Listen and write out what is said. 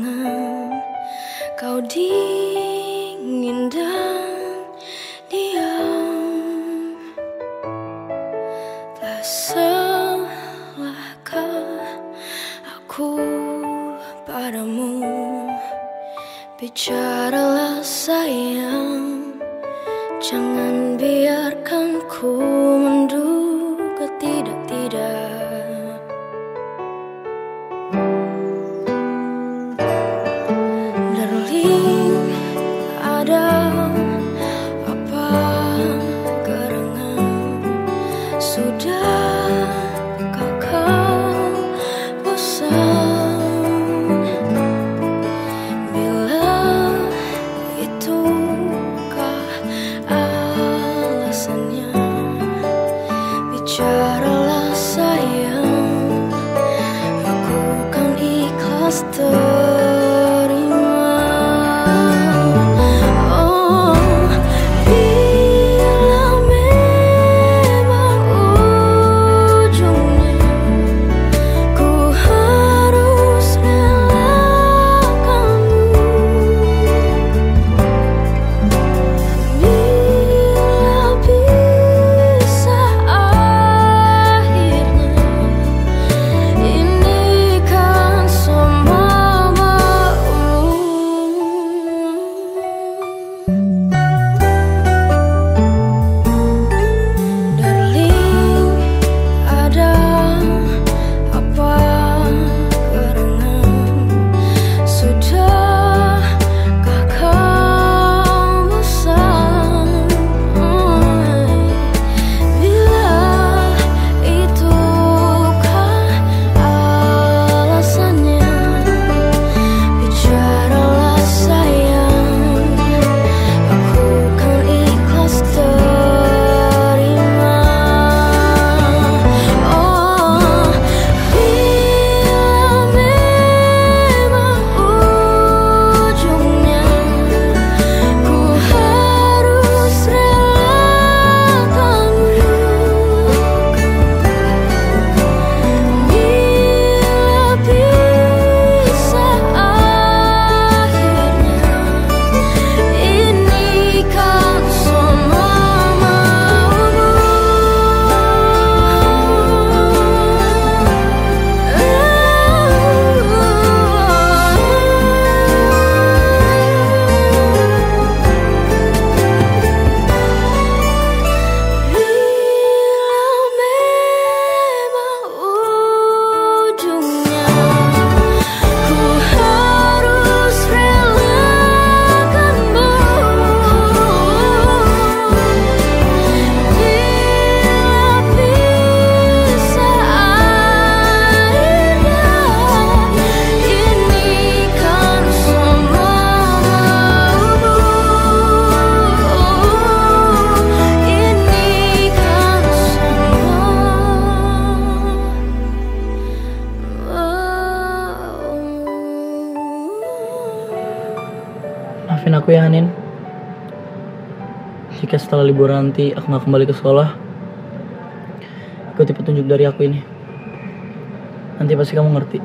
tangan Kau dingin dan diam. Tak salahkah aku padamu? Bicaralah sayang. Jangan biarkan ku mendung. maafin aku ya Hanin, jika setelah liburan nanti aku gak kembali ke sekolah ikuti petunjuk dari aku ini. Nanti pasti kamu ngerti.